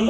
Sí.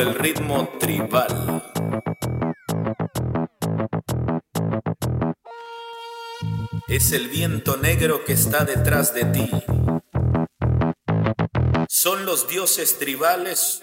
el ritmo tribal. Es el viento negro que está detrás de ti. Son los dioses tribales.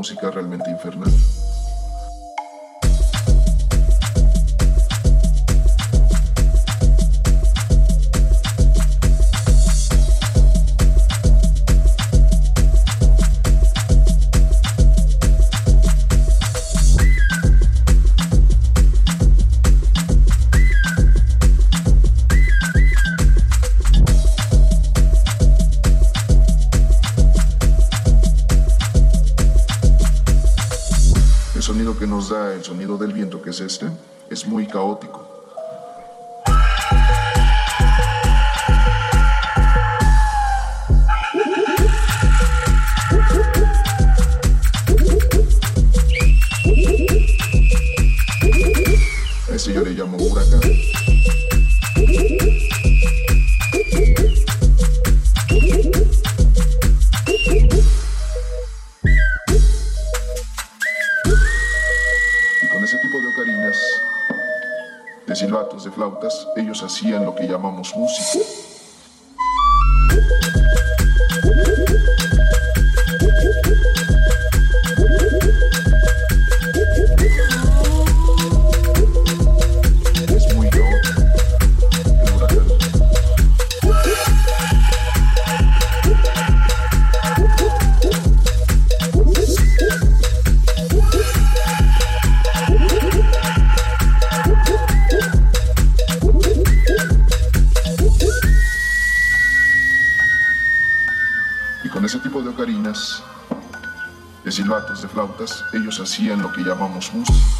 Música realmente infernal. Del ellos hacían lo que llamamos música. Hacían lo que llamamos música.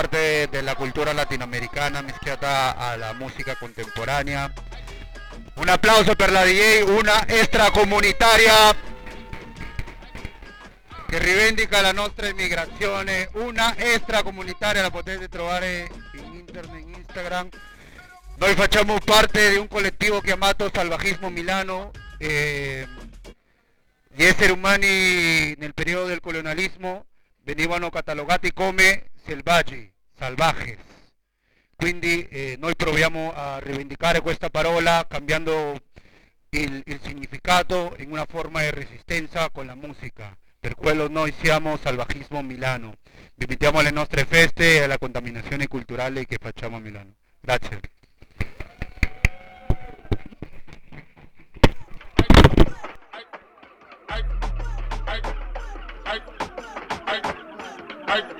Parte della cultura latinoamericana mischiata alla musica contemporanea. Un applauso per la DJ, una extracomunitaria che rivendica la nostra immigrazione, una extracomunitaria la potete trovare in internet, in Instagram. Noi facciamo parte di un collettivo chiamato Salvajismo Milano. eh, gli esseri umani nel periodo del colonialismo venivano catalogati come selvaggi, salvajes. Quindi eh, noi proviamo a rivendicare questa parola cambiando il, il significato in una forma di resistenza con la musica. Per quello noi siamo Salvajismo Milano. Vi invitiamo alle nostre feste e alla contaminazione culturale che facciamo a Milano. Grazie. I,